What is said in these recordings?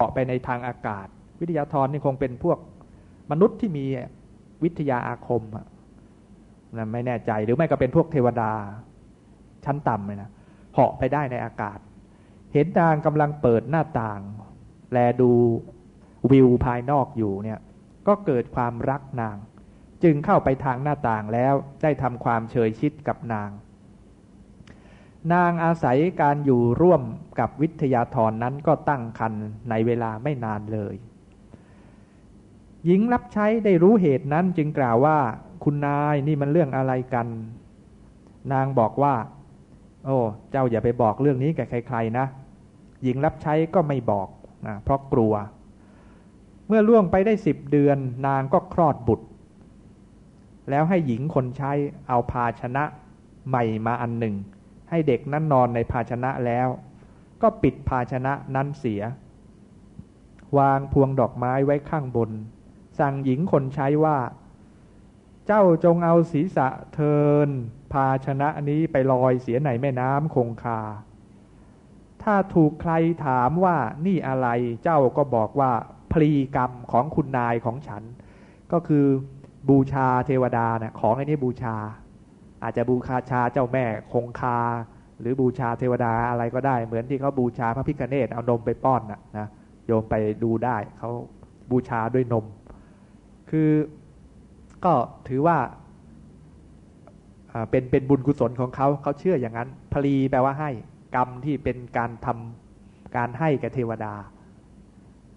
เกาะไปในทางอากาศ วิทยาธรนี่คงเป็นพวกมนุษย์ที่มีวิทยาอาคมนะไม่แน่ใจหรือไม่ก็เป็นพวกเทวดา ชั้นต่ำเลยนะเหาะไปได้ในอากาศ เห็นนางกำลังเปิดหน้าต่าง แลดูวิวภายนอกอยู่เนี่ยก็เกิดความรักนาง จึงเข้าไปทางหน้าต่างแล้วได้ทำความเฉยชิดกับนาง นางอาศัยการอยู่ร่วมกับวิทยาธรนั้นก็ตั้งคันในเวลาไม่นานเลย หญิงรับใช้ได้รู้เหตุนั้นจึงกล่าวว่าคุณนายนี่มันเรื่องอะไรกัน นางบอกว่า โอ้เจ้าอย่าไปบอกเรื่องนี้แก่ใครๆนะ หญิงรับใช้ก็ไม่บอกนะเพราะกลัว เมื่อล่วงไปได้สิบเดือน นางก็คลอดบุตร แล้วให้หญิงคนใช้เอาภาชนะใหม่มาอันหนึ่ง ให้เด็กนั้นนอนในภาชนะแล้ว ก็ปิดภาชนะนั้นเสีย วางพวงดอกไม้ไว้ข้างบน สั่งหญิงคนใช้ว่า เจ้าจงเอาศีรษะเทิน ภาชนะนี้ไปลอยเสียในแม่น้ำคงคา ถ้าถูกใครถามว่านี่อะไรเจ้าก็บอกว่าพลีกรรมของคุณนายของฉัน ก็คือบูชาเทวดาเนะี่ยของไอ้นี้บูชา อาจจะบูชาชาเจ้าแม่คงคา หรือบูชาเทวดาอะไรก็ได้ เหมือนที่เขาบูชาพระพิฆเนศเอานมไปป้อนนะนะโยมไปดูได้เขาบูชาด้วยนม คือก็ถือว่าเป็นเป็นบุญกุศลของเขาเขาเชื่ออย่างนั้นพลีแปลว่าให้กรรมที่เป็นการทำการให้แก่เทวดา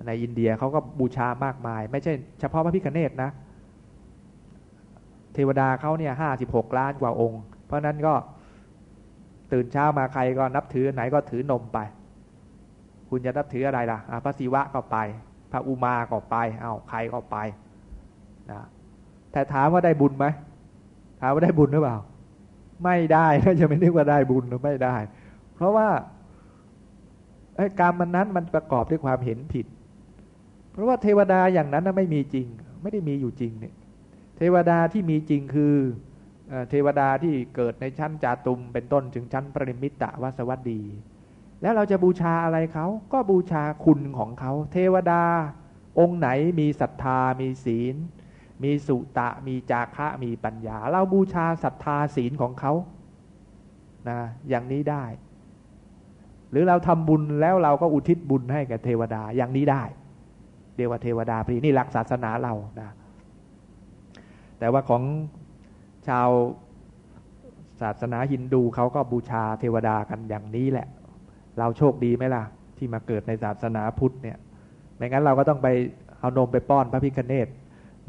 ในอินเดียเขาก็บูชามากมาย ไม่ใช่เฉพาะพระพิฆเนศนะ เทวดาเขาเนี่ยห้าสิบหกล้านกว่าองค์ เพราะนั้นก็ตื่นเช้ามาใครก็นับถือไหนก็ถือนมไป คุณจะนับถืออะไรล่ะพระศิวะก็ไป พระอุมาก็ไป เอาใครก็ไปนะแต่ถามว่าได้บุญไหมถามว่าได้บุญหรือเปล่า ไม่ได้ถ้าจะไม่นึกว่าได้บุญหรือไม่ได้ เพราะว่าอกรรมันนั้นมันประกอบด้วยความเห็นผิด เพราะว่าเทวดาอย่างนั้นไม่มีจริง ไม่ได้มีอยู่จริงเนี่ย ทวดาที่มีจริงคือเทวดาที่เกิดในชั้นจาตุมเป็นต้นถึงชั้นปริมิตะวสวัสดี แล้วเราจะบูชาอะไรเขาก็บูชาคุณของเขาเทวดาองค์ไหนมีศรัทธามีศีล มีสุตะ มีจาคะมีปัญญา เราบูชาศรัทธาศีลของเขานะอย่างนี้ได้ หรือเราทำบุญแล้วเราก็อุทิศบุญให้แก่เทวดาอย่างนี้ได้เรียกว่าเทวดาพรีนี่หลักศาสนาเรานะ แต่ว่าของชาวศาสนาฮินดูเขาก็บูชาเทวดากันอย่างนี้แหละ เราโชคดีไหมล่ะ ที่มาเกิดในศาสนาพุทธเนี่ยไม่งั้นเราก็ต้องไปเอานมไปป้อนพระพิคเนต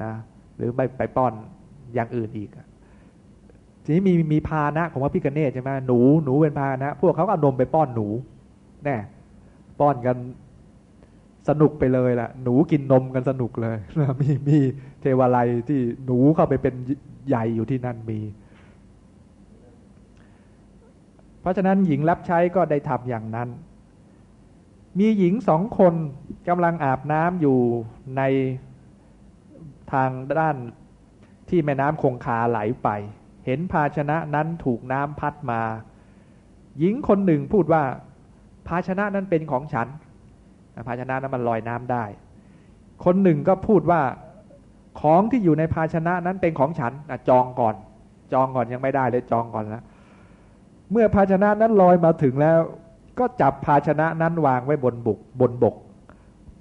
นะหรือไปไปป้อนอย่างอื่นอีกทีนี้มีมีพานะของพระพิกเนตใช่ไหมหนูหนูเป็นพานะ พวกเขาก็นมไปป้อนหนูแน่ป้อนกัน สนุกไปเลยแหละหนูกินนมกันสนุกเลยมีมีเทวาลัยที่หนูเข้าไปเป็นใหญ่อยู่ที่นั่นมี เพราะฉะนั้นหญิงรับใช้ก็ได้ทำอย่างนั้น มีหญิงสองคนกำลังอาบน้ำอยู่ในทางด้านที่แม่น้ำคงคาไหลไป เห็นภาชนะนั้นถูกน้ำพัดมา หญิงคนหนึ่งพูดว่า ภาชนะนั้นเป็นของฉัน ภาชนะนั้นมันลอยน้ำได้ คนหนึ่งก็พูดว่าของที่อยู่ในภาชนะนั้นเป็นของฉันจองก่อน จองก่อนยังไม่ได้เลยจองก่อนแล้วเมื่อภาชนะนั้นลอยมาถึงแล้ว ก็จับภาชนะนั้นวางไว้บนบุกบนบก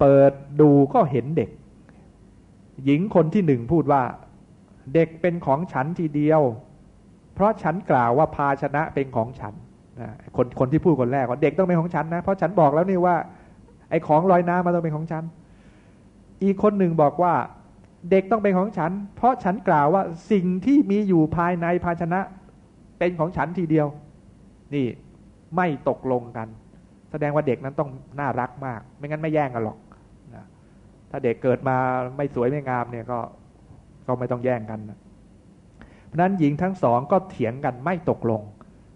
เปิดดูก็เห็นเด็ก หญิงคนที่หนึ่งพูดว่า เด็กเป็นของฉันทีเดียว เพราะฉันกล่าวว่าภาชนะเป็นของฉันคนคนที่พูดคนแรกว่าเด็กต้องเป็นของฉันนะ เพราะฉันบอกแล้วนี่ว่า ไอ้ของลอยน้ำมันต้องเป็นของฉัน อีกคนหนึ่งบอกว่าเด็กต้องเป็นของฉัน เพราะฉันกล่าวว่าสิ่งที่มีอยู่ภายในภาชนะเป็นของฉันทีเดียว นี่ไม่ตกลงกัน แสดงว่าเด็กนั้นต้องน่ารักมาก ไม่งั้นไม่แย่งกันหรอกถ้าเด็กเกิดมาไม่สวยไม่งามเนี่ยก็ก็ไม่ต้องแย่งกันเพราะนั้นหญิงทั้งสองก็เถียงกันไม่ตกลง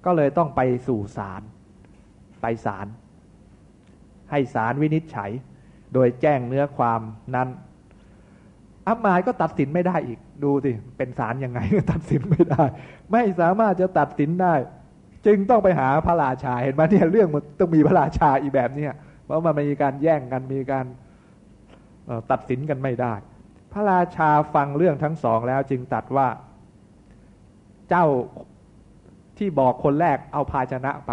ก็เลยต้องไปสู่ศาลไปศาล ให้ศาลวินิจฉัย โดยแจ้งเนื้อความนั้นอัมมายก็ตัดสินไม่ได้อีกดูสิ เป็นศาลยังไงตัดสินไม่ได้ ไม่สามารถจะตัดสินได้ จึงต้องไปหาพระราชาเห็นไหมเนี่ยเรื่องมันต้องมีพระราชาอีกแบบเนี้เพราะมันมีการแย่งกันมีการตัดสินกันไม่ได้ พระราชาฟังเรื่องทั้งสองแล้วจึงตัดว่า เจ้าที่บอกคนแรกเอาภาชนะไป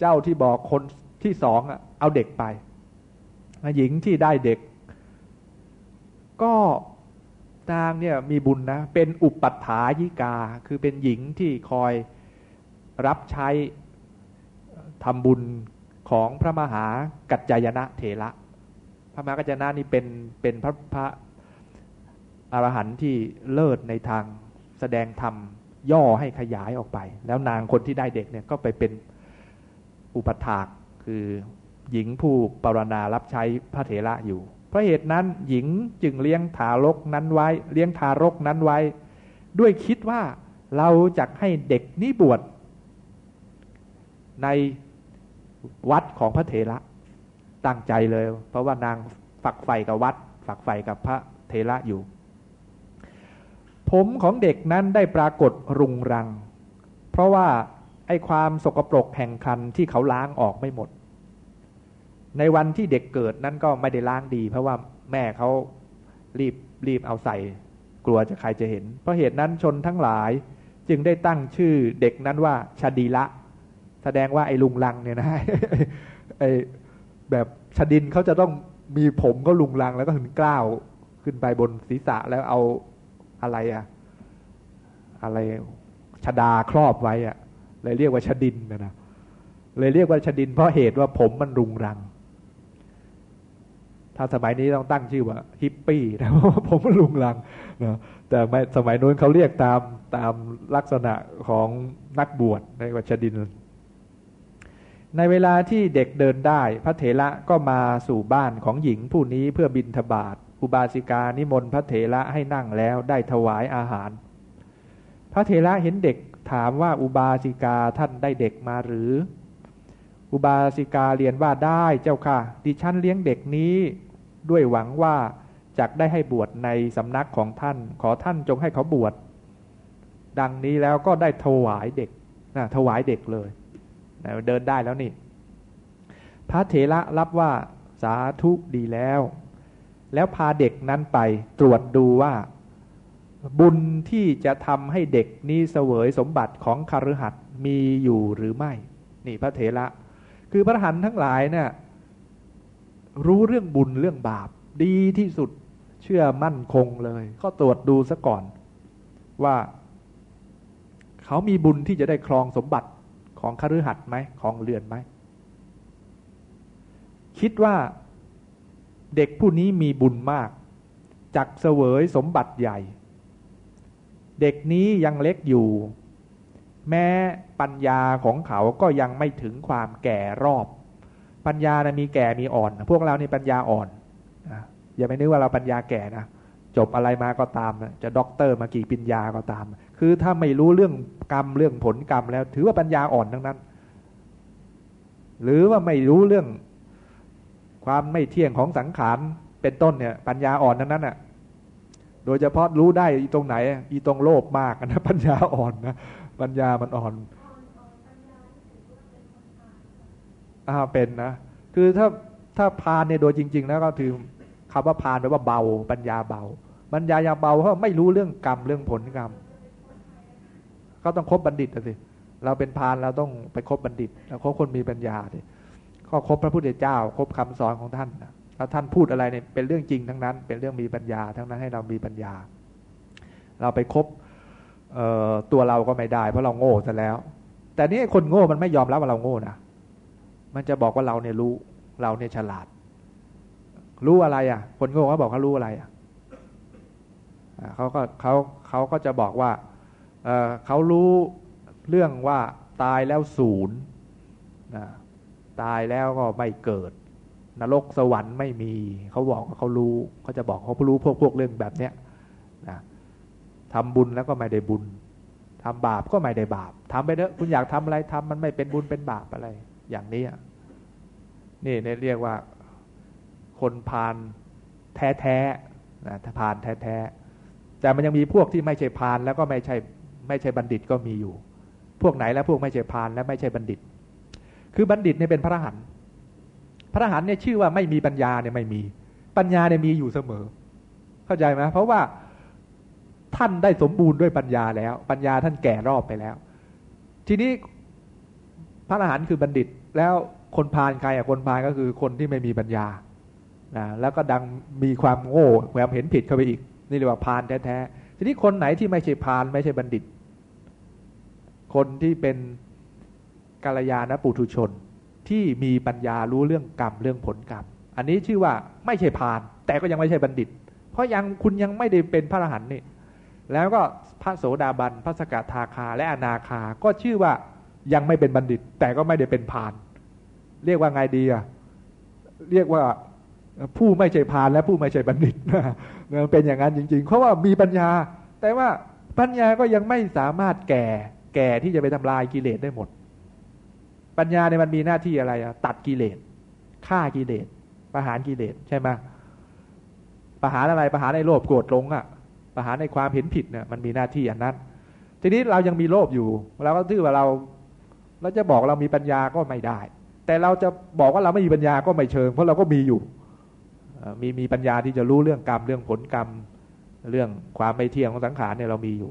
เจ้าที่บอกคน ที่สองเอาเด็กไปหญิงที่ได้เด็ก ก็นางเนี่ยมีบุญนะ เป็นอุปัฏฐายิกา คือเป็นหญิงที่คอยรับใช้ทำบุญของพระมหากัจจายนะเถระ พระมหากัจจายนะนี่เป็นเป็นพระพระอรหันต์ที่เลิศในทางแสดงธรรมย่อให้ขยายออกไป แล้วนางคนที่ได้เด็กเนี่ยก็ไปเป็นอุปถาก คือหญิงผู้ปรณารับใช้พระเถระอยู่ เพราะเหตุนั้นหญิงจึงเลี้ยงทารกนั้นไว้ เลี้ยงทารกนั้นไว้ ด้วยคิดว่าเราจะให้เด็กนี้บวชในวัดของพระเถระตั้งใจเลย เพราะว่านางฝักใฝ่กับวัด ฝักใฝ่กับพระเถระอยู่ ผมของเด็กนั้นได้ปรากฏรุงรัง เพราะว่า ไอ้ความสกปรกแห่งคันที่เขาล้างออกไม่หมด ในวันที่เด็กเกิดนั้นก็ไม่ได้ล้างดี เพราะว่าแม่เขารีบรีบเอาใส่ กลัวจะใครจะเห็น เพราะเหตุนั้นชนทั้งหลายจึงได้ตั้งชื่อเด็กนั้นว่าชาดีละ แสดงว่าไอ้ลุงลังเนี่ยนะไอ้แบบชดินเขาจะต้องมีผมก็ลุงลังแล้วก็ถึงกล้าวขึ้นไปบนศีรษะแล้วเอาอะไรอะอะไรชดาครอบไว้อะ เลยเรียกว่าชดินนะนะเลยเรียกว่าชดินเพราะเหตุว่าผมมันรุงรัง ถ้าสมัยนี้ต้องตั้งชื่อว่าฮิปปี้นะเพราะผมมันรุงรังนะแต่สมัยนู้นเขาเรียกตามตามลักษณะของนักบวชในวัชดิน ในเวลาที่เด็กเดินได้ พระเถระก็มาสู่บ้านของหญิงผู้นี้เพื่อบินทบาทอุบาสิกานิมนต์พระเถระให้นั่งแล้วได้ถวายอาหาร พระเถระเห็นเด็ก ถามว่าอุบาสิกาท่านได้เด็กมาหรือ อุบาสิกาเรียนว่าได้เจ้าค่ะ ดิฉันเลี้ยงเด็กนี้ด้วยหวังว่าจะได้ให้บวชในสำนักของท่าน ขอท่านจงให้เขาบวช ดังนี้แล้วก็ได้ถวายเด็กนะถวายเด็กเลยเดินได้แล้วนี่ พระเถระรับว่าสาธุดีแล้ว แล้วพาเด็กนั้นไปตรวจดูว่า บุญที่จะทำให้เด็กนี้เสวยสมบัติของคารหัดมีอยู่หรือไม่ นี่พระเถระ คือพระหันทั้งหลายเนะี่ยรู้เรื่องบุญเรื่องบาป ดีที่สุดเชื่อมั่นคงเลย ก็ตรวจดูซะก่อน ว่าเขามีบุญที่จะได้ครองสมบัติของคฤหัสถ์ไหมของเรือนไหม คิดว่าเด็กผู้นี้มีบุญมาก จักเสวยสมบัติใหญ่ เด็กนี้ยังเล็กอยู่ แม้ปัญญาของเขาก็ยังไม่ถึงความแก่รอบ ปัญญานะมีแก่มีอ่อน พวกเรานี่ปัญญาอ่อนอย่าไปนึกว่าเราปัญญาแก่นะจบอะไรมาก็ตาม จะด็อกเตอร์มากี่ปัญญาก็ตาม คือถ้าไม่รู้เรื่องกรรมเรื่องผลกรรมแล้ว ถือว่าปัญญาอ่อนทั้งนั้น หรือว่าไม่รู้เรื่องความไม่เที่ยงของสังขารเป็นต้นเนี่ย ปัญญาอ่อนทั้งนั้นอะ โดยเฉพาะรู้ได้อีตรงไหน อีตรงโลภมากนะปัญญาอ่อนนะปัญญามันอ่อนอ่าเป็นนะ คือถ้าถ้าพานเนี่ยโดยจริง ๆ แล้วก็ถือคำว่าพานแปลว่าเบา ปัญญาเบา ปัญญายาเบาเพราะไม่รู้เรื่องกรรมเรื่องผลกรรม ก็ต้องคบบัณฑิตสิเราเป็นพานเราต้องไปคบบัณฑิตเราคบคนมีปัญญาสิก็คบพระพุทธเจ้าคบคำสอนของท่าน แล้วท่านพูดอะไรเนี่ยเป็นเรื่องจริงทั้งนั้น เป็นเรื่องมีปัญญา ทั้งนั้นให้เรามีปัญญา เราไปคบตัวเราก็ไม่ได้ เพราะเราโง่ซะแล้ว แต่นี่คนโง่มันไม่ยอมรับว่าเราโง่นะมันจะบอกว่าเราเนี่ยรู้เราเนี่ยฉลาด รู้อะไรอะ คนโง่เขาบอกเขารู้อะไรอะเขาก็เขาเขาก็จะบอกว่าเเขารู้เรื่องว่าตายแล้วศูนย์ตายแล้วก็ไม่เกิด นรกสวรรค์ไม่มี เขาบอกเขารู้เขาจะบอกเขารู้พวกพวกเรื่องแบบเนี้ยนะทำบุญแล้วก็ไม่ได้บุญทำบาปก็ไม่ได้บาปทำไปเถอะคุณอยากทำอะไรทำมันไม่เป็นบุญเป็นบาปอะไร อย่างนี้นี่เนี่ยเรียกว่า คนพานแท้แท้นะพานแท้แท้แต่มันยังมีพวกที่ไม่ใช่พานแล้วก็ไม่ใช่ไม่ใช่บัณฑิตก็มีอยู่ พวกไหนแล้วพวกไม่ใช่พานและไม่ใช่บัณฑิต คือบัณฑิตเนี่ยเป็นพระหัน พระหันเนี่ยชื่อว่าไม่มีปัญญาเนี่ยไม่มี ปัญญาเนี่ยมีอยู่เสมอ เข้าใจไหมเพราะว่าท่านได้สมบูรณ์ด้วยปัญญาแล้ว ปัญญาท่านแก่รอบไปแล้ว ทีนี้พระอรหันต์คือบัณฑิต แล้วคนพาลใครอะคนพาลก็คือคนที่ไม่มีปัญญานะแล้วก็ดังมีความโง่แหวมเห็นผิดเข้าไปอีก นี่เรียกว่าพาลแท้ๆทีนี้คนไหนที่ไม่ใช่พาลไม่ใช่บัณฑิต คนที่เป็นกาลยาณปุถุชน ที่มีปัญญารู้เรื่องกรรมเรื่องผลกรรม อันนี้ชื่อว่าไม่ใช่พาลแต่ก็ยังไม่ใช่บัณฑิต เพราะยังคุณยังไม่ได้เป็นพระอรหันต์นี่แล้วก็พระโสดาบันพระสกทาคาและอนาคาก็ชื่อว่ายังไม่เป็นบัณฑิต แต่ก็ไม่ได้เป็นพาลเรียกว่าไงดีอะเรียกว่าผู้ไม่ใช่พาลและผู้ไม่ใช่บัณฑิตเป็นอย่างนั้นจริง ๆ เพราะว่ามีปัญญา แต่ว่าปัญญาก็ยังไม่สามารถแก่แก่ที่จะไปทำลายกิเลสได้หมด ปัญญาเนี่ยมันมีหน้าที่อะไรอะตัดกิเลสฆ่ากิเลสประหารกิเลสใช่ไหมประหารอะไรประหารในโลภโกรธหลงอะประหารในความเห็นผิดเนี่ยมันมีหน้าที่อันนั้น ทีนี้เรายังมีโลภอยู่เราก็ถือว่าเราเราจะบอกเรามีปัญญาก็ไม่ได้ แต่เราจะบอกว่าเราไม่มีปัญญาก็ไม่เชิง เพราะเราก็มีอยู่มีมีปัญญาที่จะรู้เรื่องกรรมเรื่องผลกรรมเรื่องความไม่เที่ยงของสังขารเนี่ยเรามีอยู่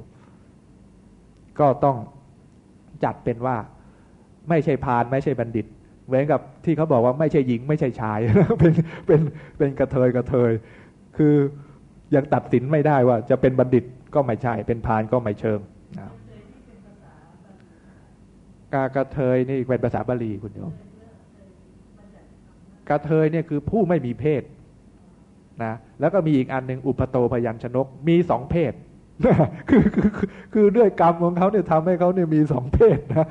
ก็ต้องจัดเป็นว่า ไม่ใช่พานไม่ใช่บัณฑิต เหมือนกับที่เขาบอกว่าไม่ใช่หญิง ไม่ใช่ชาย เป็นเป็นเป็นกระเทยกระเทย คือยังตัดสินไม่ได้ว่าจะเป็นบัณฑิตก็ไม่ใช่ เป็นพานก็ไม่เชิงกากระเทยนี่เป็นภาษาบาลีคุณโยมกระเทยเนี่ยคือผู้ไม่มีเพศนะแล้วก็มีอีกอันหนึ่งอุปโตพยัญชนกมีสองเพศคือคือคือด้วยกรรมของเขาเนี่ยทำให้เขาเนี่ยมีสองเพศนะ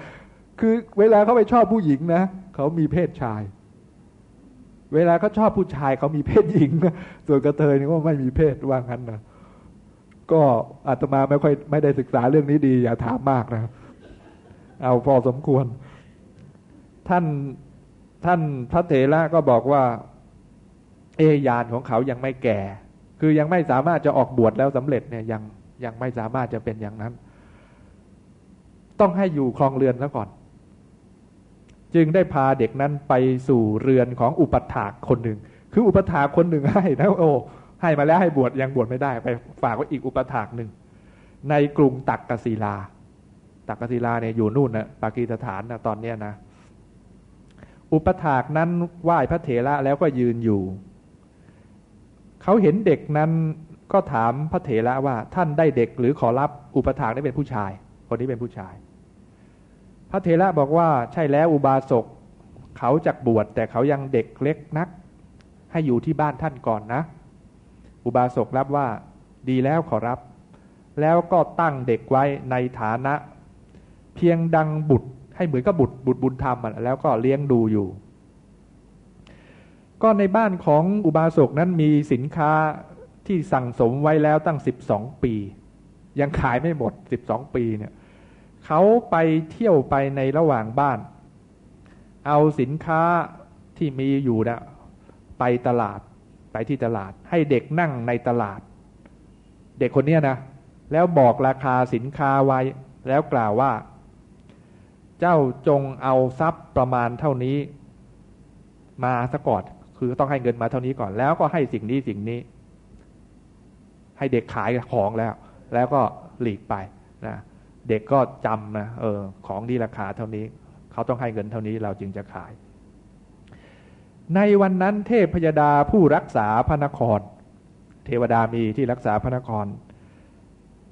คือเวลาเขาไปชอบผู้หญิงนะเขามีเพศชาย เวลาเขาชอบผู้ชายเขามีเพศหญิงนะส่วนกระเทยนี่ก็ไม่มีเพศว่างั้นนะก็อาตมาไม่ค่อยไม่ได้ศึกษาเรื่องนี้ดี อย่าถามมากนะเอาพอสมควร ท่านท่านพระเถระก็บอกว่า เอยานของเขายังไม่แก่ คือยังไม่สามารถจะออกบวชแล้วสำเร็จเนี่ยยังยังไม่สามารถจะเป็นอย่างนั้น ต้องให้อยู่คลองเรือนซะก่อน จึงได้พาเด็กนั้นไปสู่เรือนของอุปถากคนหนึ่ง คืออุปถากคนหนึ่งให้นะโอ้ให้มาแล้วให้บวชยังบวชไม่ได้ไปฝากไว้อีกอุปถากหนึ่ง ในกรุงตักกศิลา ตักกศิลาเนี่ยอยู่นู่นนะปากีสถานนะตอนเนี้นะ อุปถากนั้นไหว้พระเถระแล้วก็ยืนอยู่ เขาเห็นเด็กนั้นก็ถามพระเถระว่าท่านได้เด็กหรือขอรับอุปถากได้เป็นผู้ชาย คนนี้เป็นผู้ชาย พระเทระบอกว่าใช่แล้วอุบาสกเขาจักบวชแต่เขายังเด็กเล็กนัก ให้อยู่ที่บ้านท่านก่อนนะ อุบาสกรับว่าดีแล้วขอรับ แล้วก็ตั้งเด็กไว้ในฐานะ เพียงดังบุตรให้เหมือนกับบุตรบุตรบุญธรรมแล้วก็เลี้ยงดูอยู่ ก็ในบ้านของอุบาสกนั้นมีสินค้าที่สั่งสมไว้แล้วตั้งสิบสองปี ยังขายไม่หมดสิบสองปีเนี่ย เขาไปเที่ยวไปในระหว่างบ้าน เอาสินค้าที่มีอยู่นะไปตลาดไปที่ตลาด ให้เด็กนั่งในตลาด เด็กคนนี้นะแล้วบอกราคาสินค้าไว้ แล้วกล่าวว่า เจ้าจงเอาทรัพย์ประมาณเท่านี้ มาซะก่อนคือต้องให้เงินมาเท่านี้ก่อน แล้วก็ให้สิ่งนี้สิ่งนี้ ให้เด็กขายของแล้ว แล้วก็หลีกไปนะ เด็กก็จำนะเออของดีราคาเท่านี้ เขาต้องให้เงินเท่านี้เราจึงจะขาย ในวันนั้นเทพพยดาผู้รักษาพระนคร เทวดามีที่รักษาพระนคร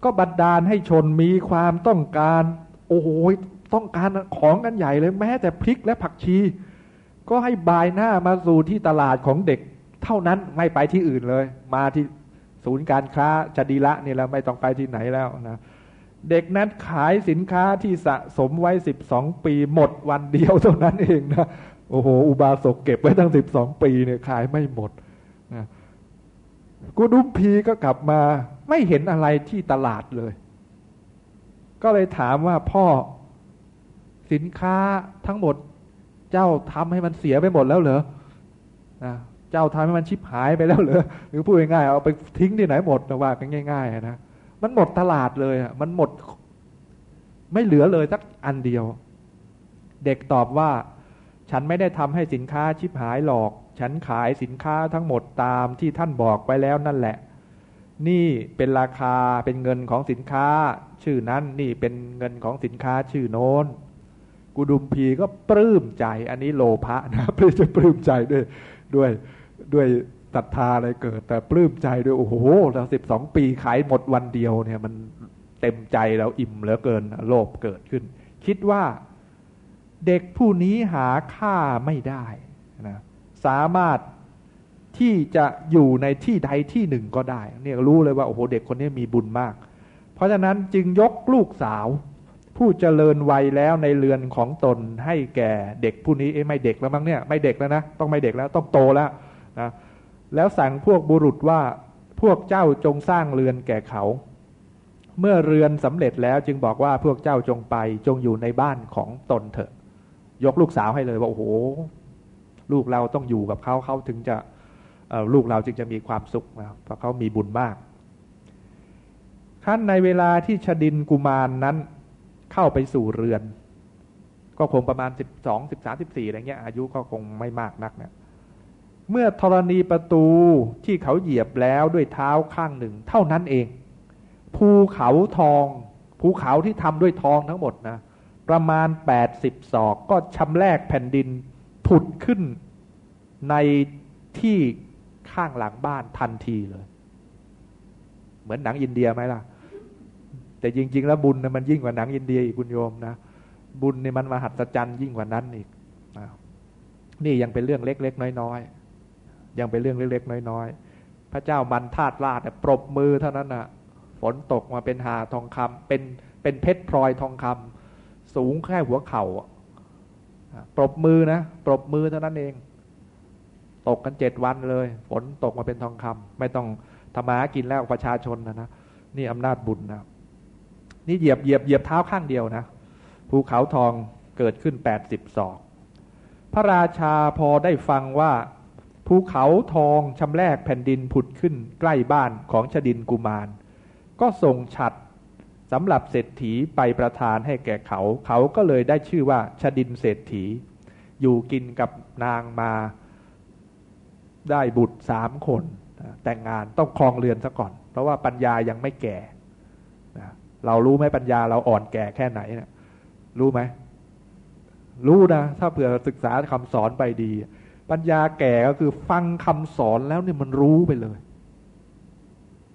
ก็บัดดาลให้ชนมีความต้องการ โอ้โหต้องการของกันใหญ่เลยแม้แต่พริกและผักชี ก็ให้บายหน้ามาสู่ที่ตลาดของเด็ก เท่านั้นไม่ไปที่อื่นเลย มาที่ศูนย์การค้าจดีละนี่แล้วไม่ต้องไปที่ไหนแล้วนะ เด็กนั้นขายสินค้าที่สะสมไว้สิบสองปีหมดวันเดียวเท่านั้นเองนะโอ้โห อุบาสกเก็บไว้ตั้งสิบสองปีเนี่ยขายไม่หมดนะกูดุมพีก็กลับมาไม่เห็นอะไรที่ตลาดเลย ก็เลยถามว่าพ่อสินค้าทั้งหมดเจ้าทำให้มันเสียไปหมดแล้วเหรอนะเจ้าทำให้มันชิบหายไปแล้วเหรอหรือพูดง่ายๆเอาไปทิ้งที่ไหนหมดนะว่ากันง่ายๆนะ มันหมดตลาดเลยอะมันหมด ไม่เหลือเลยสักอันเดียว เด็กตอบว่า ฉันไม่ได้ทำให้สินค้าชิบหายหรอก ฉันขายสินค้าทั้งหมดตามที่ท่านบอกไว้แล้วนั่นแหละ นี่เป็นราคาเป็นเงินของสินค้า ชื่อนั้นนี่เป็นเงินของสินค้าชื่อโน้นกุดุมพีก็ปลื้มใจ อันนี้โลภะนะเพื่อจะปลื้มใจด้วยด้วยด้วย ศรัทธาอะไรเกิด แต่ปลื้มใจด้วยโอ้โหเราสิบสองปีขายหมดวันเดียวเนี่ย มันเต็มใจแล้วอิ่มเหลือเกินโลภเกิดขึ้น คิดว่าเด็กผู้นี้หาค่าไม่ได้นะสามารถที่จะอยู่ในที่ใดที่หนึ่งก็ได้ เนี่ยรู้เลยว่าโอ้โหเด็กคนนี้มีบุญมาก เพราะฉะนั้นจึงยกลูกสาว ผู้เจริญวัยแล้วในเรือนของตนให้แก่เด็กผู้นี้เอ้ไม่เด็กแล้วมั้งเนี่ย ไม่เด็กแล้วนะ ต้องไม่เด็กแล้วต้องโตแล้วนะ แล้วสั่งพวกบุรุษว่าพวกเจ้าจงสร้างเรือนแก่เขา เมื่อเรือนสำเร็จแล้วจึงบอกว่าพวกเจ้าจงไปจงอยู่ในบ้านของตนเถอะ ยกลูกสาวให้เลยว่าโอ้โห ลูกเราต้องอยู่กับเขาเขาถึงจะลูกเราจึงจะมีความสุขนะเพราะเขามีบุญมากขั้นในเวลาที่ชดินกุมารนนั้นเข้าไปสู่เรือน ก็คงประมาณสิบสองสิบสามสิบสี่อะไรเงี้ยอายุก็คงไม่มากนักเนี่ย เมื่อธรณีประตูที่เขาเหยียบแล้วด้วยเท้าข้างหนึ่ง เท่านั้นเอง ภูเขาทอง ภูเขาที่ทำด้วยทองทั้งหมดนะ ประมาณแปดสิบศอกก็ชำแรกแผ่นดินผุดขึ้นในที่ข้างหลังบ้านทันทีเลย เหมือนหนังอินเดียไหมล่ะ แต่จริง ๆ แล้วบุญนะมันยิ่งกว่าหนังอินเดียอีกคุณโยมนะ บุญเนี่ยมันมหัศจรรย์ยิ่งกว่านั้นอีกนี่ยังเป็นเรื่องเล็ก ๆ น้อย ๆ ยังเป็นเรื่องเล็กๆน้อยๆ พระเจ้ามันธาตุราชปรบมือเท่านั้นนะฝนตกมาเป็นหาทองคำเป็นเป็นเพชรพลอยทองคำสูงแค่หัวเข่าปรบมือนะปรบมือเท่านั้นเอง ตกกันเจ็ดวันเลยฝนตกมาเป็นทองคำไม่ต้องธรรมากินแล้วประชาชนนะนะนี่อำนาจบุญนะนี่เหยียบเหยียบเหยียบเท้าข้างเดียวนะภูเขาทองเกิดขึ้นแปดสิบศอกพระราชาพอได้ฟังว่า ภูเขาทองชำแรกแผ่นดินผุดขึ้นใกล้บ้านของชดินกุมาร ก็ส่งฉัดสำหรับเศรษฐีไปประทานให้แก่เขา เขาก็เลยได้ชื่อว่าชดินเศรษฐี อยู่กินกับนางมาได้บุตรสามคน แต่งงานต้องคลองเรือนซะก่อน เพราะว่าปัญญายังไม่แก่ เรารู้ไหมปัญญาเราอ่อนแก่แค่ไหนนะรู้ไหม รู้นะ ถ้าเผื่อศึกษาคำสอนไปดี ปัญญาแก่ก็คือฟังคำสอนแล้วเนี่ยมันรู้ไปเลย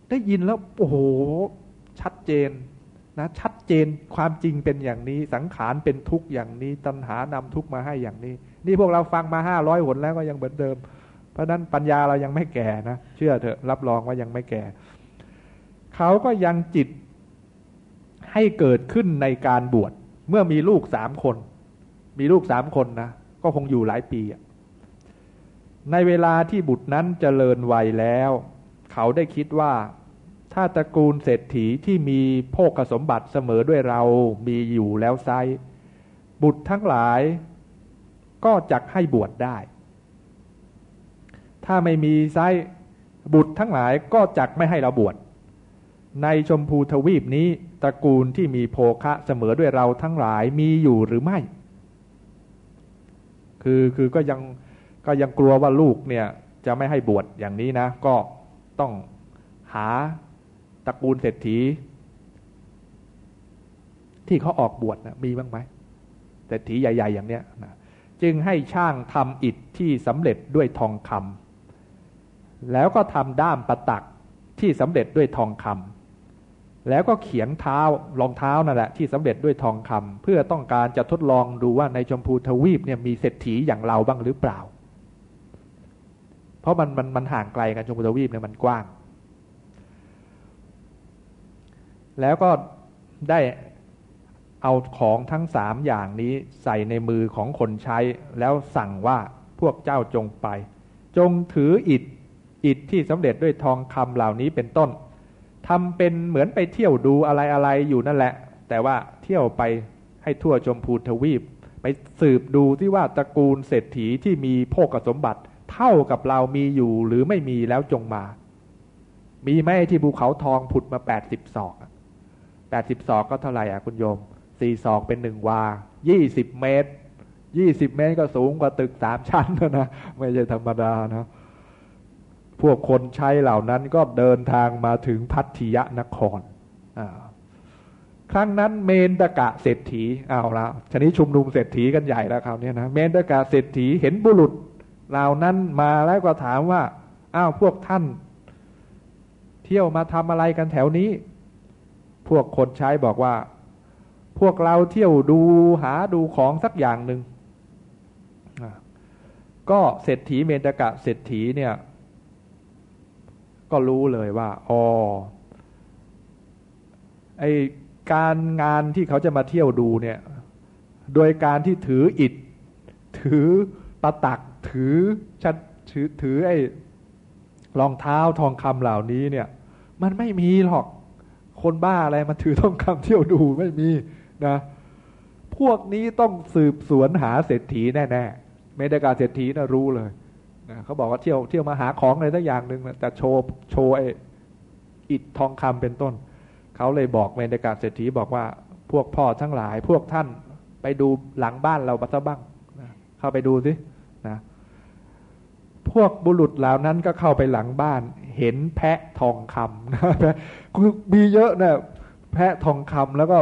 ได้ยินแล้วโอ้โหชัดเจนนะชัดเจนความจริงเป็นอย่างนี้ สังขารเป็นทุกข์อย่างนี้ ตัณหานำทุกข์มาให้อย่างนี้ นี่พวกเราฟังมาห้าร้อยหนแล้วก็ยังเหมือนเดิม เพราะนั้นปัญญาเรายังไม่แก่นะ เชื่อเถอะรับรองว่ายังไม่แก่ เขาก็ยังจิตให้เกิดขึ้นในการบวชเมื่อมีลูกสามคน มีลูกสามคนนะก็คงอยู่หลายปีอะ ในเวลาที่บุตรนั้นเจริญวัยแล้ว เขาได้คิดว่า ถ้าตระกูลเศรษฐีที่มีโภคสมบัติเสมอด้วยเรามีอยู่แล้วไซบุตรทั้งหลาย ก็จักให้บวชได้ ถ้าไม่มีไซบุตรทั้งหลายก็จักไม่ให้เราบวชในชมพูทวีปนี้ตระกูลที่มีโภคะเสมอด้วยเราทั้งหลายมีอยู่หรือไม่ คือคือก็ยัง ก็ยังกลัวว่าลูกเนี่ยจะไม่ให้บวชอย่างนี้นะ ก็ต้องหาตระกูลเศรษฐี ที่เขาออกบวชนะมีบ้างไหมเศรษฐีใหญ่ ๆ อย่างเนี้ยนะจึงให้ช่างทำอิฐที่สำเร็จด้วยทองคำแล้วก็ทำด้ามประตักที่สำเร็จด้วยทองคำแล้วก็เขียนเท้ารองเท้านั่นแหละที่สำเร็จด้วยทองคำเพื่อต้องการจะทดลองดูว่าในชมพูทวีปเนี่ยมีเศรษฐีอย่างเราบ้างหรือเปล่า เพราะมันมันมันห่างไกลกันชมพูทวีปเนี่ยมันกว้าง แล้วก็ได้เอาของทั้งสามอย่างนี้ใส่ในมือของคนใช้ แล้วสั่งว่าพวกเจ้าจงไป จงถืออิฐอิฐที่สำเร็จด้วยทองคำเหล่านี้เป็นต้นทำเป็นเหมือนไปเที่ยวดูอะไรอะไรอยู่นั่นแหละ แต่ว่าเที่ยวไปให้ทั่วชมพูทวีป ไปสืบดูที่ว่าตระกูลเศรษฐีที่มีโภคสมบัติ เท่ากับเรามีอยู่หรือไม่มีแล้วจงมา มีไหมที่ภูเขาทองผุดมาแปดสิบศอกแปดสิบศอกก็เท่าไหร่อะคุณโยมสี่ศอกเป็นหนึ่งวายี่สิบเมตรยี่สิบเมตรก็สูงกว่าตึกสามชั้นนะไม่ใช่ธรรมดานะพวกคนใช้เหล่านั้นก็เดินทางมาถึงพัทยนครครั้งนั้นเมนตกะเศรษฐีเอาละชนี้ชุมนุมเศรษฐีกันใหญ่แล้วคราวนี้นะเมนตกะเศรษฐีเห็นบุรุษ เหล่านั้นมาแล้วก็ถามว่า อ้าวพวกท่าน เที่ยวมาทำอะไรกันแถวนี้ พวกคนใช้บอกว่า พวกเราเที่ยวดูหาดูของสักอย่างหนึ่งก็เศรษฐีเมตกะเศรษฐีเนี่ย ก็รู้เลยว่าอ๋อไอการงานที่เขาจะมาเที่ยวดูเนี่ย โดยการที่ถืออิฐ ถือตะตัก ถือชัดถือถือไอ้รองเท้าทองคำเหล่านี้เนี่ย มันไม่มีหรอกคนบ้าอะไรมาถือทองคำเที่ยวดูไม่มีนะ พวกนี้ต้องสืบสวนหาเศรษฐีแน่ๆไม่ได้การเศรษฐีนะรู้เลยนะเขาบอกว่าเที่ยวเที่ยวมาหาของอะไรสักอย่างหนึ่งแต่โชว์โชว์ไอ้อิฐทองคำเป็นต้น เขาเลยบอกเมนกาเศรษฐีบอกว่าพวกพ่อทั้งหลายพวกท่านไปดูหลังบ้านเราบัตบ้างนะเข้าไปดูสิ พวกบุรุษเหล่านั้นก็เข้าไปหลังบ้าน เห็นแพะทองคำนะคือมีเยอะนะแพะทองคำแล้วก็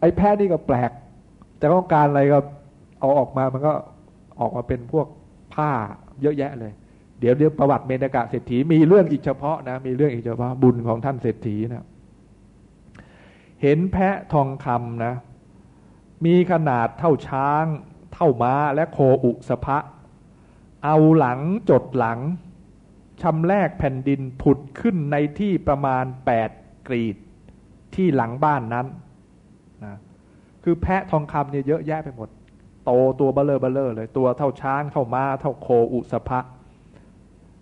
ไอ้แพะนี่ก็แปลก แต่ต้องการอะไรก็เอาออกมามันก็ออกมาเป็นพวกผ้าเยอะแยะเลย เดี๋ยวเดี๋ยวประวัติเมนกาเศรษฐีมีเรื่องอีกเฉพาะนะ มีเรื่องอีกเฉพาะบุญของท่านเศรษฐีนะเห็นแพะทองคำนะ มีขนาดเท่าช้าง เท่าม้าและโคอุสภะ เอาหลังจดหลังชำแรกแผ่นดินผุดขึ้นในที่ประมาณแปดกรีสที่หลังบ้านนั้นนะคือแพะทองคำเนี่ยเยอะแยะไปหมด โตตัวเบ้อเร่อเบ้อเร่อเลยตัวเท่าช้างเท่าม้าเท่าโคอุสภะ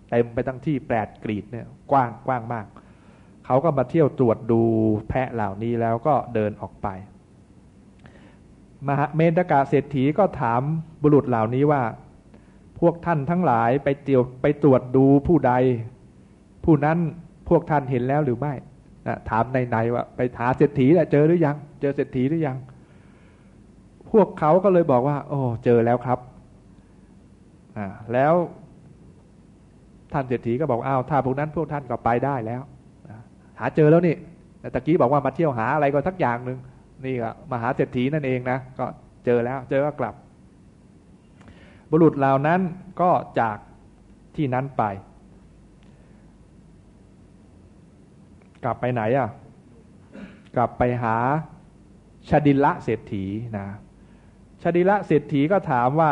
เต็มไปทั้งที่แปดกรีสเนี่ยกว้างกว้างมาก เขาก็มาเที่ยวตรวจดูแพะเหล่านี้แล้วก็เดินออกไป มหาเมณฑกเศรษฐีก็ถามบุรุษเหล่านี้ว่า พวกท่านทั้งหลายไปเที่ยวไปตรวจดูผู้ใด ผู้นั้นพวกท่านเห็นแล้วหรือไม่นะถามในในว่า ไปหาเศรษฐีแหละเจอหรือยัง เจอเศรษฐีหรือยัง พวกเขาก็เลยบอกว่า โอ้เจอแล้วครับอ่าแล้วท่านเศรษฐีก็บอกอ้าวถ้าพวกนั้นพวกท่านก็ไปได้แล้วหาเจอแล้วนี่แต่ตะกี้บอกว่ามาเที่ยวหาอะไรก็สักอย่างหนึ่งนี่ก็มาหาเศรษฐีนั่นเองนะก็เจอแล้ว เจอก็กลับ บุรุษเหล่านั้นก็จากที่นั้นไป กลับไปไหนอะ กลับไปหาชดิละเศรษฐีนะชดิละเศรษฐีก็ถามว่า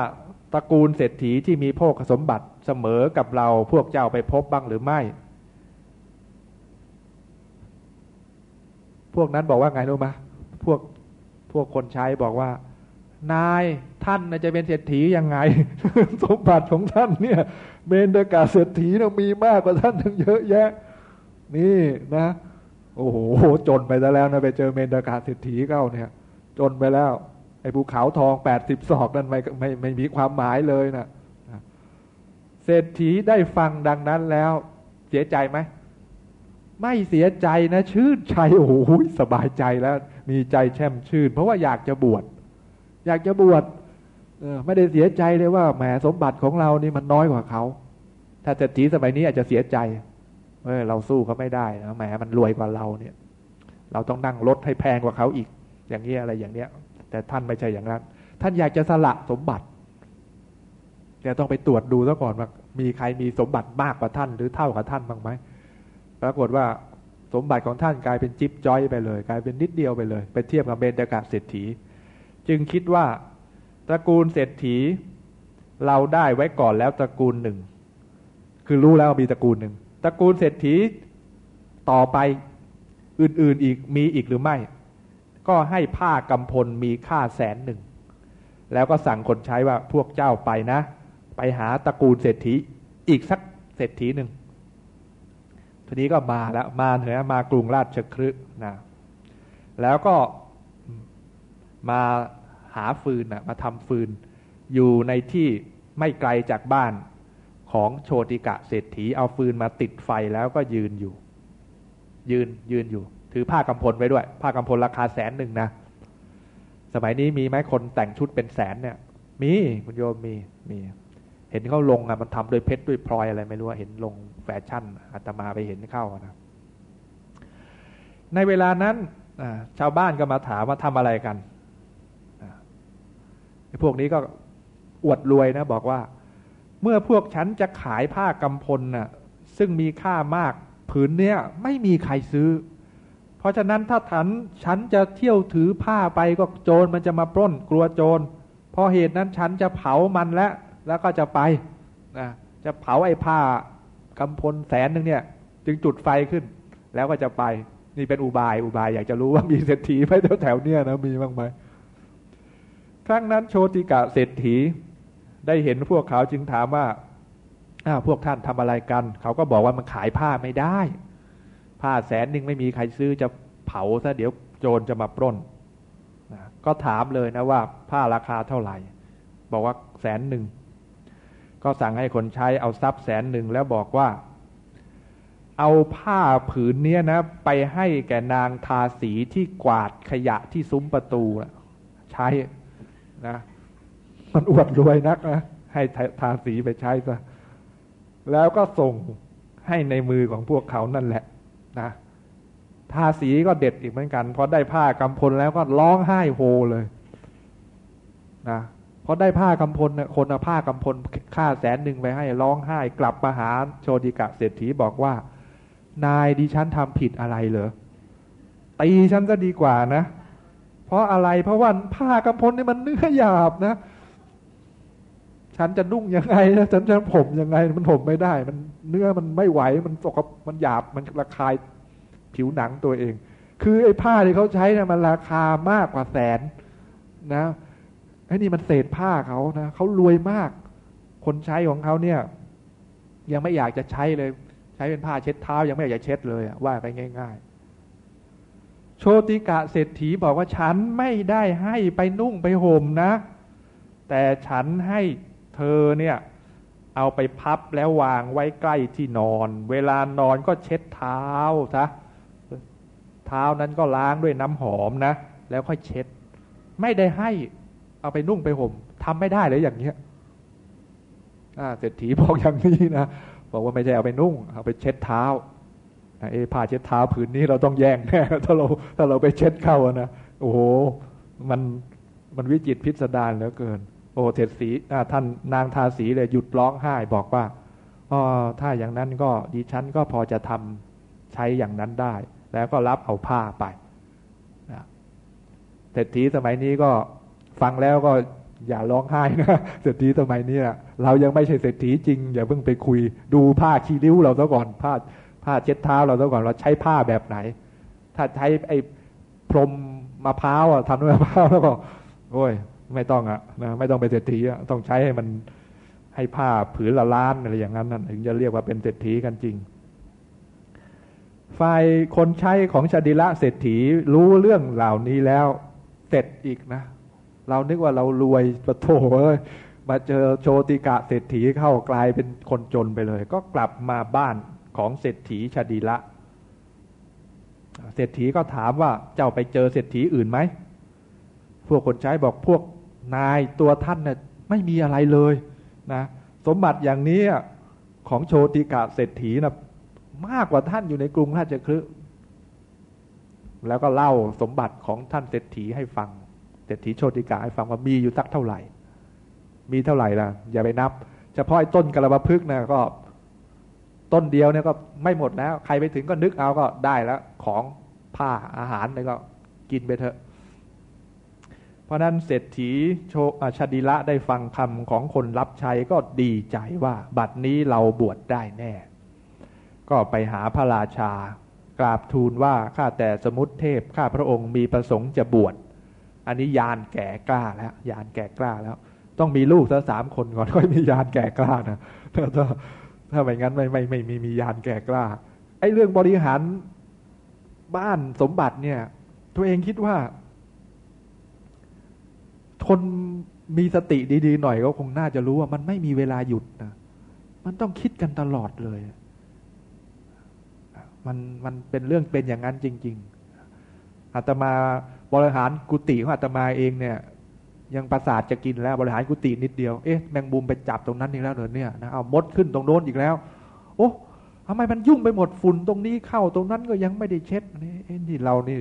ตระกูลเศรษฐีที่มีโภคสมบัติเสมอกับเราพวกเจ้าไปพบบ้างหรือไม่ พวกนั้นบอกว่าไงรู้ไหมพวกพวกคนใช้บอกว่า นายท่านจะเป็นเศรษฐียังไง สมบัติของท่านเนี่ยเมนดากาเศรษฐีนะมีมากกว่าท่านทั้งเยอะแยะ นี่นะ โอ้โหจนไปแล้วนะไปเจอเมนดากาเศรษฐีเข้าเนี่ย จนไปแล้ว ไอ้ภูเขาทองแปดสิบศอกนั่นไม่ไม่ไม่มีความหมายเลยนะเศรษฐีได้ฟังดังนั้นแล้ว เสียใจไหมไม่เสียใจนะชื่นใจโอ้โหสบายใจแล้ว มีใจแช่มชื่น เพราะว่าอยากจะบวช อยากจะบวชไม่ได้เสียใจเลยว่าแหมสมบัติของเรานี่มันน้อยกว่าเขา ถ้าเศรษฐีสมัยนี้อาจจะเสียใจเออเราสู้เขาไม่ได้นะแหมมันรวยกว่าเราเนี่ย เราต้องนั่งรถให้แพงกว่าเขาอีก อย่างนี้อะไรอย่างเนี้ย แต่ท่านไม่ใช่อย่างนั้น ท่านอยากจะสละสมบัติแต่ต้องไปตรวจดูซะก่อนว่ามีใครมีสมบัติมากกว่าท่านหรือเท่ากับท่านบ้างไหมปรากฏว่าสมบัติของท่านกลายเป็นจิ๊บจ้อยไปเลย กลายเป็นนิดเดียวไปเลย ไปเทียบกับเบญจกะเศรษฐี จึงคิดว่าตระกูลเศรษฐี เราได้ไว้ก่อนแล้วตระกูลหนึ่ง คือรู้แล้วมีตระกูลหนึ่งตระกูลเศรษฐีต่อไปอื่นๆอีกมีอีกหรือไม่ ก็ให้ผ้ากำพลมีค่าแสนหนึ่ง แล้วก็สั่งคนใช้ว่าพวกเจ้าไปนะ ไปหาตระกูลเศรษฐีอีกสักเศรษฐีหนึ่งทีนี้ก็มาแล้วมาเหนือมากรุงราชคฤห์นะแล้วก็มา หาฟืนนะมาทำฟืน อยู่ในที่ไม่ไกลจากบ้านของโชติกะเศรษฐีเอาฟืนมาติดไฟแล้วก็ยืนอยู่ ยืนยืนอยู่ ถือผ้ากำพลไว้ด้วย ผ้ากำพลราคาแสนหนึ่งนะ สมัยนี้มีไหมคนแต่งชุดเป็นแสนเนี่ย มีคุณโยมมีมี เห็นเขาลงอะมันทำด้วยเพชรด้วยพลอยอะไรไม่รู้เห็นลงแฟชั่นอาตมาไปเห็นเข้านะในเวลานั้นชาวบ้านก็มาถามว่าทำอะไรกัน พวกนี้ก็อวดรวยนะบอกว่า เมื่อพวกฉันจะขายผ้ากำพลน่ะซึ่งมีค่ามากผืนเนี้ยไม่มีใครซื้อ เพราะฉะนั้นถ้าฉันฉันจะเที่ยวถือผ้าไปก็โจรมันจะมาปล้นกลัวโจรเพราะเหตุนั้นฉันจะเผามันแล้วแล้วก็จะไปนะจะเผาไอ้ผ้ากำพลแสนหนึ่งเนี่ย จึงจุดไฟขึ้น แล้วก็จะไป นี่เป็นอุบายอุบายอยากจะรู้ว่ามีเศรษฐีไหมแถวๆเนี่ยนะมีบ้างไหม ครั้งนั้นโชติกะเศรษฐีได้เห็นพวกเขาจึงถามว่าอ้าวพวกท่านทำอะไรกัน เขาก็บอกว่ามันขายผ้าไม่ได้ ผ้าแสนหนึ่งไม่มีใครซื้อจะเผาซะเดี๋ยวโจรจะมาปล้นนะก็ถามเลยนะว่าผ้าราคาเท่าไหร่ บอกว่าแสนหนึ่ง ก็สั่งให้คนใช้เอาทรัพย์แสนหนึ่งแล้วบอกว่า เอาผ้าผืนนี้นะ ไปให้แก่นางทาสีที่กวาดขยะที่ซุ้มประตูใช้ นะ มันอวดรวยนักนะให้ทาสีไปใช้ซะแล้วก็ส่งให้ในมือของพวกเขานั่นแหละนะทาสีก็เด็ดอีกเหมือนกันพอได้ผ้ากำพลแล้วก็ร้องไห้โฮเลยนะพอได้ผ้ากำพลคนเอาผ้ากำพลค่าแสนหนึ่งไปให้ร้องไห้ กลับมาหาโชติกะเศรษฐีบอกว่า นายดิฉันทำผิดอะไรเหรอตีฉันก็ดีกว่านะ เพราะอะไรเพราะว่าผ้ากำพลนี่มันเนื้อหยาบนะ ฉันจะนุ่งยังไงนะฉันจะผมยังไงมันผมไม่ได้ มันเนื้อมันไม่ไหวมันสกมันหยาบมันระคายผิวหนังตัวเอง คือไอ้ผ้าที่เขาใช้นี่มันราคามากกว่าแสนนะไอ้นี่มันเศษผ้าเขานะเขารวยมาก คนใช้ของเขาเนี่ย ยังไม่อยากจะใช้เลย ใช้เป็นผ้าเช็ดเท้า ยังไม่อยากจะเช็ดเลยว่าไปง่าย ๆ โชติกะเศรษฐีบอกว่าฉันไม่ได้ให้ไปนุ่งไปห่มนะ แต่ฉันให้เธอเนี่ยเอาไปพับแล้ววางไว้ใกล้ที่นอน เวลานอนก็เช็ดเท้าซะเท้านั้นก็ล้างด้วยน้ำหอมนะ แล้วค่อยเช็ด ไม่ได้ให้เอาไปนุ่งไปห่มทำไม่ได้เลยอย่างเงี้ยเศรษฐีบอกอย่างนี้นะบอกว่าไม่ใช่เอาไปนุ่ง เอาไปเช็ดเท้า เอผ้าเช็ดเท้าผืนนี้เราต้องแย่งแน่ถ้าเราถ้าเราไปเช็ดเข้านะโอ้โหมันมันวิจิตพิสดารเหลือเกิน โอ้เศรษฐีท่านนางทาสีเลยหยุดร้องไห้บอกว่าอ๋อถ้าอย่างนั้นก็ดิฉันก็พอจะทำใช้อย่างนั้นได้ แล้วก็รับเอาผ้าไปเศรษฐีสมัยนี้ก็ฟังแล้วก็อย่าร้องไห้นะเศรษฐีสมัยนี้เรายังไม่ใช่เศรษฐีจริง อย่าเพิ่งไปคุย ดูผ้าคีริ้วเราซะก่อนผ้า ผ้าเช็ดเท้าเราซะก่อนเราใช้ผ้าแบบไหน ถ้าใช้ไอ้พรมมะพร้าวอะทำด้วยมะพร้าวแล้วก็โอ้ย ไม่ต้องอะนะไม่ต้องเป็นเศรษฐีอะต้องใช้ให้มันให้ผ้าผืนละล้านอะไรอย่างนั้นนั่นถึงจะเรียกว่าเป็นเศรษฐีกันจริง ฝ่ายคนใช้ของชาดิละเศรษฐีรู้เรื่องเหล่านี้แล้วเสร็จอีกนะ เรานึกว่าเรารวยประโถเอ้ยมาเจอโชติกะเศรษฐีเข้ากลายเป็นคนจนไปเลย ก็กลับมาบ้าน ของเศรษฐีชาดิละ เศรษฐีก็ถามว่าเจ้าไปเจอเศรษฐีอื่นไหม พวกคนใช้บอกพวกนายตัวท่านเนี่ยไม่มีอะไรเลยนะสมบัติอย่างนี้ของโชติกาเศรษฐีนะมากกว่าท่านอยู่ในกรุงราชคลึแล้วก็เล่าสมบัติของท่านเศรษฐีให้ฟัง เศรษฐีโชติกาให้ฟังว่ามีอยู่สักเท่าไหร่ มีเท่าไหร่ล่ะ อย่าไปนับ เฉพาะไอ้ต้นกระบะพึกนะก็ ต้นเดียวเนี่ยก็ไม่หมดแล้ว ใครไปถึงก็นึกเอาก็ได้แล้วของผ้าอาหารเนี่ยก็กินไปเถอะ เพราะนั้นเศรษฐีโชชดิละได้ฟังคำของคนรับใช้ก็ดีใจว่า บัดนี้เราบวชได้แน่ ก็ไปหาพระราชากราบทูลว่าข้าแต่สมุติเทพข้าพระองค์มีประสงค์จะบวช อันนี้ยานแก่กล้าแล้วยานแก่กล้าแล้ว ต้องมีลูกสักสามคนก่อนค่อยมียานแก่กล้านะ ถ้าไม่งั้นไม่ไม่ไม่มีมียานแก่กล้า ไอ้เรื่องบริหารบ้านสมบัติเนี่ย ตัวเองคิดว่า คนมีสติดีๆหน่อยก็คงน่าจะรู้ว่ามันไม่มีเวลาหยุดนะมันต้องคิดกันตลอดเลย มันมันเป็นเรื่องเป็นอย่างนั้นจริง ๆอาตมาบริหารกุฏิของอาตมาเองเนี่ย ยังประสาทจะกินแล้วบริหารกุฏินิดเดียว เอ๊ะแมงมุมไปจับตรงนั้นอีกแล้วเหรอเนี่ยนะเอามดขึ้นตรงโน้นอีกแล้ว โอ้ทำไมมันยุ่งไปหมดฝุ่นตรงนี้เข้าตรงนั้นก็ยังไม่ได้เช็ดนี่เอ๊ะนี่เรานี่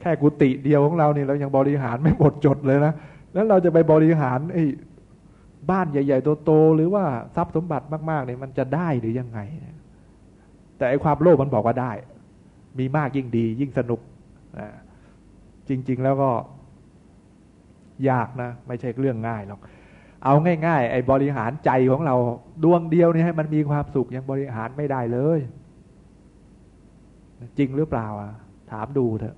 แค่กุฏิเดียวของเรานี่เรายังบริหารไม่หมดจดเลยนะแล้วเราจะไปบริหารไอ้บ้านใหญ่ๆโตๆหรือว่าทรัพย์สมบัติมากๆเนี่ยมันจะได้หรือยังไง แต่ไอ้ความโลภมันบอกว่าได้ มีมากยิ่งดียิ่งสนุกนะจริง ๆ แล้วก็ ยากนะ ไม่ใช่เรื่องง่ายหรอก เอาง่าย ๆ ไอ้บริหารใจของเราดวงเดียวนี่ให้มันมีความสุขยังบริหารไม่ได้เลย จริงหรือเปล่าอะ ถามดูเถอะ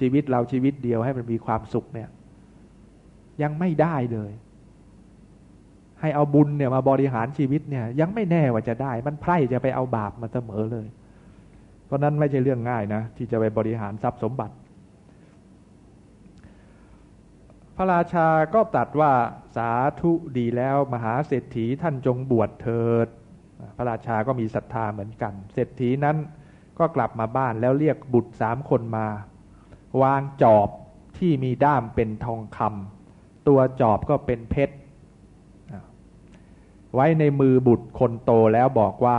ชีวิตเราชีวิตเดียวให้มันมีความสุขเนี่ย ยังไม่ได้เลย ให้เอาบุญเนี่ยมาบริหารชีวิตเนี่ย ยังไม่แน่ว่าจะได้ มันไพร่จะไปเอาบาปมาเสมอเลย เพราะนั้นไม่ใช่เรื่องง่ายนะที่จะไปบริหารทรัพย์สมบัติ พระราชาก็ตัดว่าสาธุดีแล้วมหาเศรษฐีท่านจงบวชเถิด พระราชาก็มีศรัทธาเหมือนกัน เศรษฐีนั้นก็กลับมาบ้านแล้วเรียกบุตรสามคนมา วางจอบที่มีด้ามเป็นทองคำตัวจอบก็เป็นเพชรไว้ในมือบุตรคนโตแล้วบอกว่า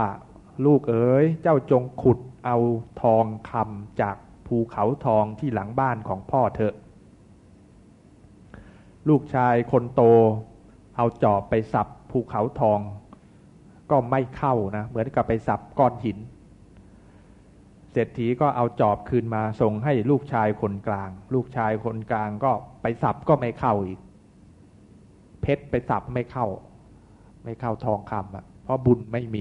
ลูกเอ๋ยเจ้าจงขุดเอาทองคำจากภูเขาทองที่หลังบ้านของพ่อเถอะ ลูกชายคนโต เอาจอบไปสับภูเขาทอง ก็ไม่เข้านะเหมือนกับไปสับก้อนหิน เศรษฐีก็เอาจอบคืนมาส่งให้ลูกชายคนกลาง ลูกชายคนกลางก็ไปสับก็ไม่เข้าอีก เพชรไปสับไม่เข้า ไม่เข้าทองคำอะ เพราะบุญไม่มี